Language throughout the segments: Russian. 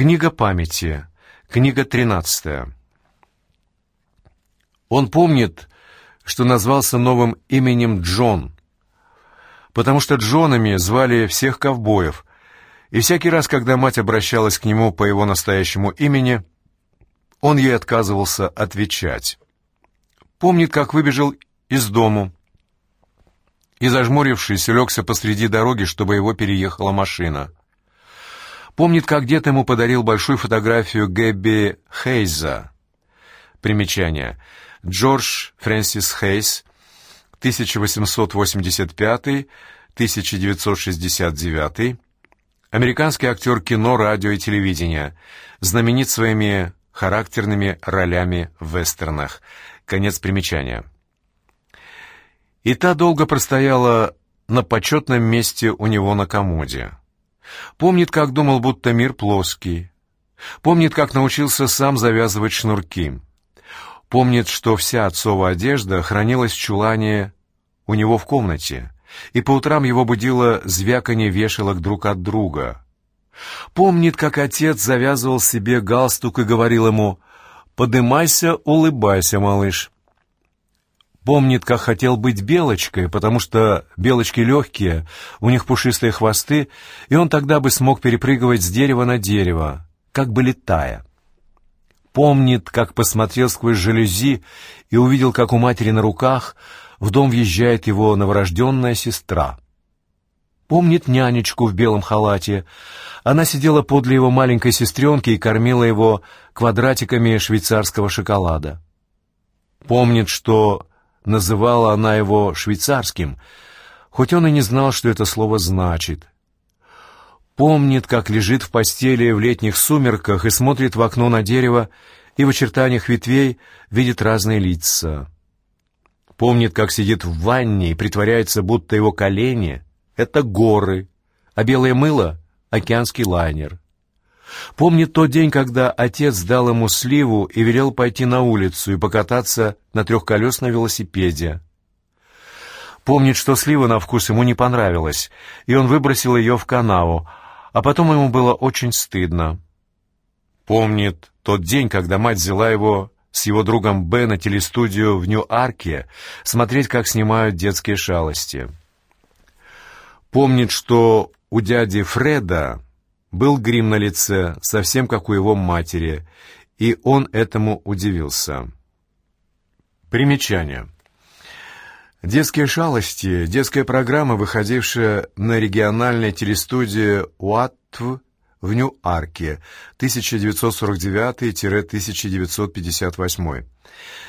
Книга памяти. Книга тринадцатая. Он помнит, что назвался новым именем Джон, потому что Джонами звали всех ковбоев, и всякий раз, когда мать обращалась к нему по его настоящему имени, он ей отказывался отвечать. Помнит, как выбежал из дому и, зажмурившись, легся посреди дороги, чтобы его переехала машина. Помнит, как дед ему подарил большую фотографию Гэбби Хейза. Примечание. Джордж Фрэнсис Хейс, 1885-1969, американский актер кино, радио и телевидения, знаменит своими характерными ролями в вестернах. Конец примечания. И та долго простояла на почетном месте у него на комоде. Помнит, как думал, будто мир плоский. Помнит, как научился сам завязывать шнурки. Помнит, что вся отцова одежда хранилась в чулане у него в комнате, и по утрам его будило звяканье вешалок друг от друга. Помнит, как отец завязывал себе галстук и говорил ему «Подымайся, улыбайся, малыш». Помнит, как хотел быть белочкой, потому что белочки легкие, у них пушистые хвосты, и он тогда бы смог перепрыгивать с дерева на дерево, как бы летая. Помнит, как посмотрел сквозь жалюзи и увидел, как у матери на руках в дом въезжает его новорожденная сестра. Помнит нянечку в белом халате. Она сидела подле его маленькой сестренки и кормила его квадратиками швейцарского шоколада. Помнит, что называла она его швейцарским, хоть он и не знал, что это слово значит. Помнит, как лежит в постели в летних сумерках и смотрит в окно на дерево, и в очертаниях ветвей видит разные лица. Помнит, как сидит в ванне и притворяется, будто его колени — это горы, а белое мыло — океанский лайнер. Помнит тот день, когда отец дал ему сливу и велел пойти на улицу и покататься на трехколесном велосипеде. Помнит, что слива на вкус ему не понравилась, и он выбросил ее в канаву, а потом ему было очень стыдно. Помнит тот день, когда мать взяла его с его другом Б на телестудию в Нью-Арке смотреть, как снимают детские шалости. Помнит, что у дяди Фреда был грим на лице, совсем как у его матери, и он этому удивился. Примечание. Детские шалости, детская программа, выходившая на региональной телестудии УАТВ в Нью-Арке 1949-1958.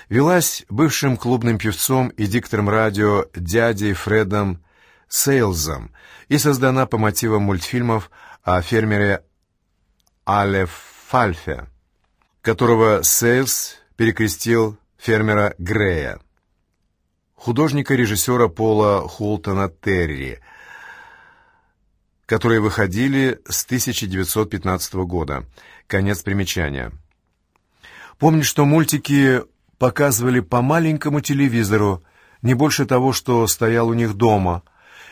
Велась бывшим клубным певцом и диктором радио дядей Фредом Сейлзом и создана по мотивам мультфильмов о фермере Але Фальфе, которого Сейлс перекрестил фермера Грея, художника-режиссера Пола Холтона Терри, которые выходили с 1915 года. Конец примечания. Помню, что мультики показывали по маленькому телевизору, не больше того, что стоял у них дома,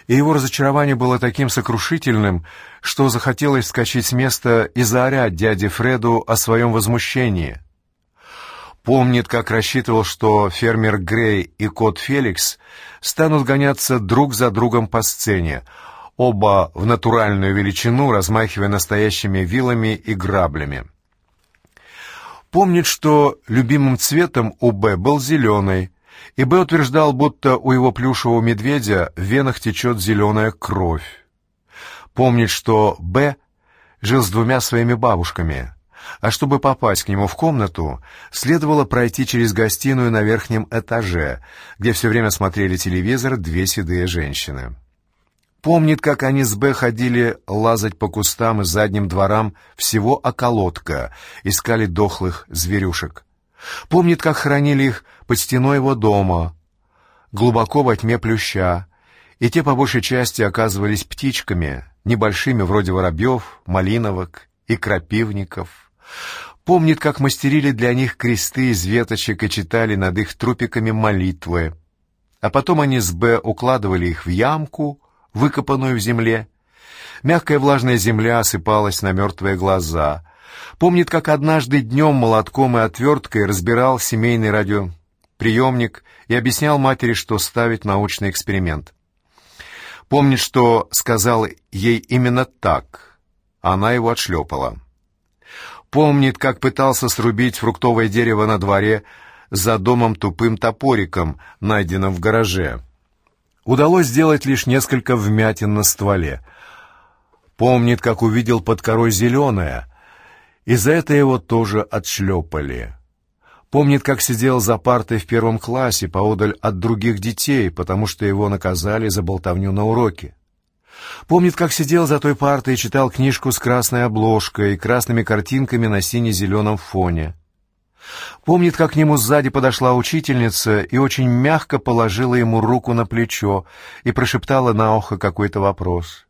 и его разочарование было таким сокрушительным, что захотелось вскочить с места и заорять дяде Фреду о своем возмущении. Помнит, как рассчитывал, что фермер Грей и кот Феликс станут гоняться друг за другом по сцене, оба в натуральную величину, размахивая настоящими вилами и граблями. Помнит, что любимым цветом у Б был зеленый, и Б утверждал, будто у его плюшевого медведя в венах течет зеленая кровь. Помнит, что Б жил с двумя своими бабушками, а чтобы попасть к нему в комнату, следовало пройти через гостиную на верхнем этаже, где все время смотрели телевизор две седые женщины. Помнит, как они с Б ходили лазать по кустам и задним дворам всего околотка, искали дохлых зверюшек. Помнит, как хранили их под стеной его дома, глубоко во тьме плюща, и те по большей части оказывались птичками, небольшими, вроде воробьев, малиновок и крапивников. Помнит, как мастерили для них кресты из веточек и читали над их трупиками молитвы. А потом они с Б укладывали их в ямку, выкопанную в земле. Мягкая влажная земля осыпалась на мертвые глаза — Помнит, как однажды днем молотком и отверткой разбирал семейный радиоприемник и объяснял матери, что ставить научный эксперимент. Помнит, что сказал ей именно так. Она его отшлепала. Помнит, как пытался срубить фруктовое дерево на дворе за домом тупым топориком, найденным в гараже. Удалось сделать лишь несколько вмятин на стволе. Помнит, как увидел под корой зеленое, и за это его тоже отшлепали. Помнит, как сидел за партой в первом классе поодаль от других детей, потому что его наказали за болтовню на уроке. Помнит, как сидел за той партой и читал книжку с красной обложкой и красными картинками на сине-зеленом фоне. Помнит, как к нему сзади подошла учительница и очень мягко положила ему руку на плечо и прошептала на ухо какой-то вопрос.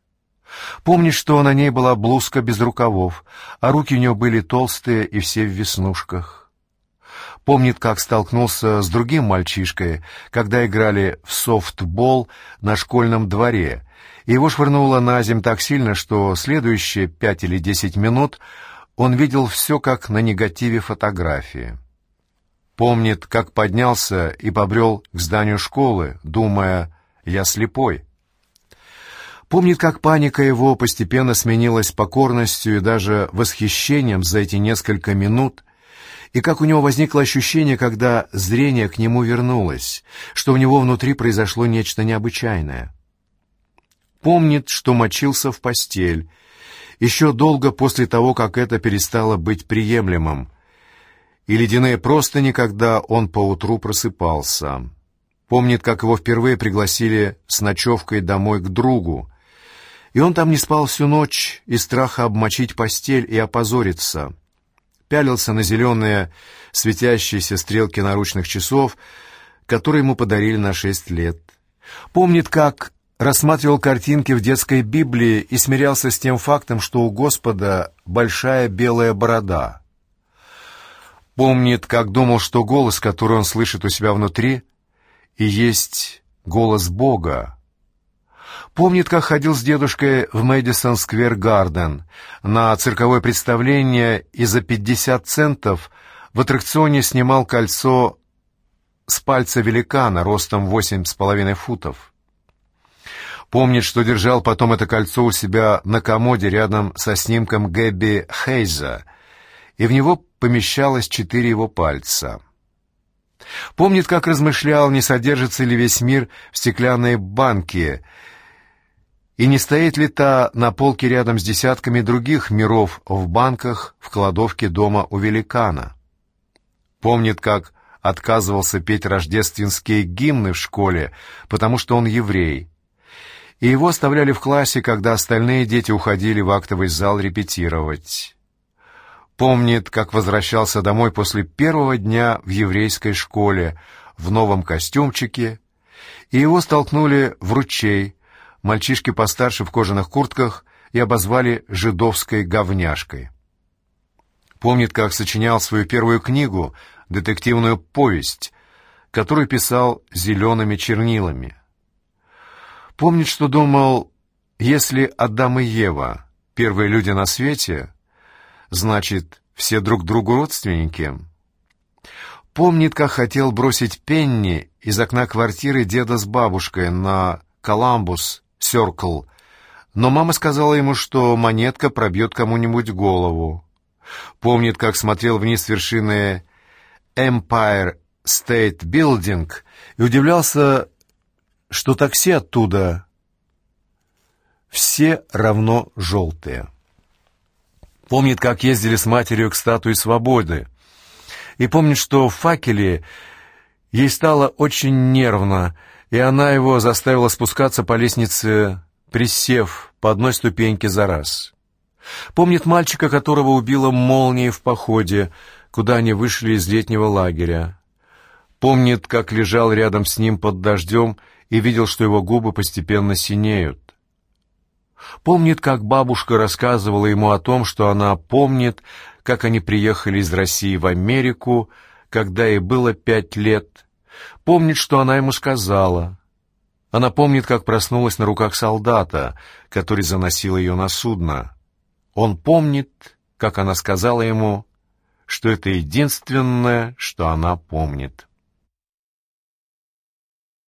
Помнит, что на ней была блузка без рукавов, а руки у нее были толстые и все в веснушках. Помнит, как столкнулся с другим мальчишкой, когда играли в софтбол на школьном дворе, и его швырнуло на земь так сильно, что следующие пять или десять минут он видел все как на негативе фотографии. Помнит, как поднялся и побрел к зданию школы, думая «я слепой». Помнит, как паника его постепенно сменилась покорностью и даже восхищением за эти несколько минут, и как у него возникло ощущение, когда зрение к нему вернулось, что у него внутри произошло нечто необычайное. Помнит, что мочился в постель, еще долго после того, как это перестало быть приемлемым, и ледяные просто никогда он поутру просыпался. Помнит, как его впервые пригласили с ночевкой домой к другу, и он там не спал всю ночь из страха обмочить постель и опозориться. Пялился на зеленые светящиеся стрелки наручных часов, которые ему подарили на шесть лет. Помнит, как рассматривал картинки в детской Библии и смирялся с тем фактом, что у Господа большая белая борода. Помнит, как думал, что голос, который он слышит у себя внутри, и есть голос Бога, Помнит, как ходил с дедушкой в Мэдисон Сквер Гарден на цирковое представление и за 50 центов в аттракционе снимал кольцо с пальца великана ростом восемь с половиной футов. Помнит, что держал потом это кольцо у себя на комоде рядом со снимком Гэбби Хейза, и в него помещалось четыре его пальца. Помнит, как размышлял, не содержится ли весь мир в стеклянной банке, и не стоит ли та на полке рядом с десятками других миров в банках в кладовке дома у великана? Помнит, как отказывался петь рождественские гимны в школе, потому что он еврей. И его оставляли в классе, когда остальные дети уходили в актовый зал репетировать. Помнит, как возвращался домой после первого дня в еврейской школе в новом костюмчике, и его столкнули в ручей, мальчишки постарше в кожаных куртках и обозвали «жидовской говняшкой». Помнит, как сочинял свою первую книгу, детективную повесть, которую писал зелеными чернилами. Помнит, что думал, если Адам и Ева — первые люди на свете, значит, все друг другу родственники. Помнит, как хотел бросить Пенни из окна квартиры деда с бабушкой на Коламбус Сёркл, но мама сказала ему, что монетка пробьет кому-нибудь голову. Помнит, как смотрел вниз с вершины Empire State Building и удивлялся, что такси оттуда все равно желтые. Помнит, как ездили с матерью к статуе свободы. И помнит, что в факеле ей стало очень нервно, и она его заставила спускаться по лестнице, присев по одной ступеньке за раз. Помнит мальчика, которого убила молнией в походе, куда они вышли из летнего лагеря. Помнит, как лежал рядом с ним под дождем и видел, что его губы постепенно синеют. Помнит, как бабушка рассказывала ему о том, что она помнит, как они приехали из России в Америку, когда ей было пять лет, Помнит, что она ему сказала. Она помнит, как проснулась на руках солдата, который заносил ее на судно. Он помнит, как она сказала ему, что это единственное, что она помнит.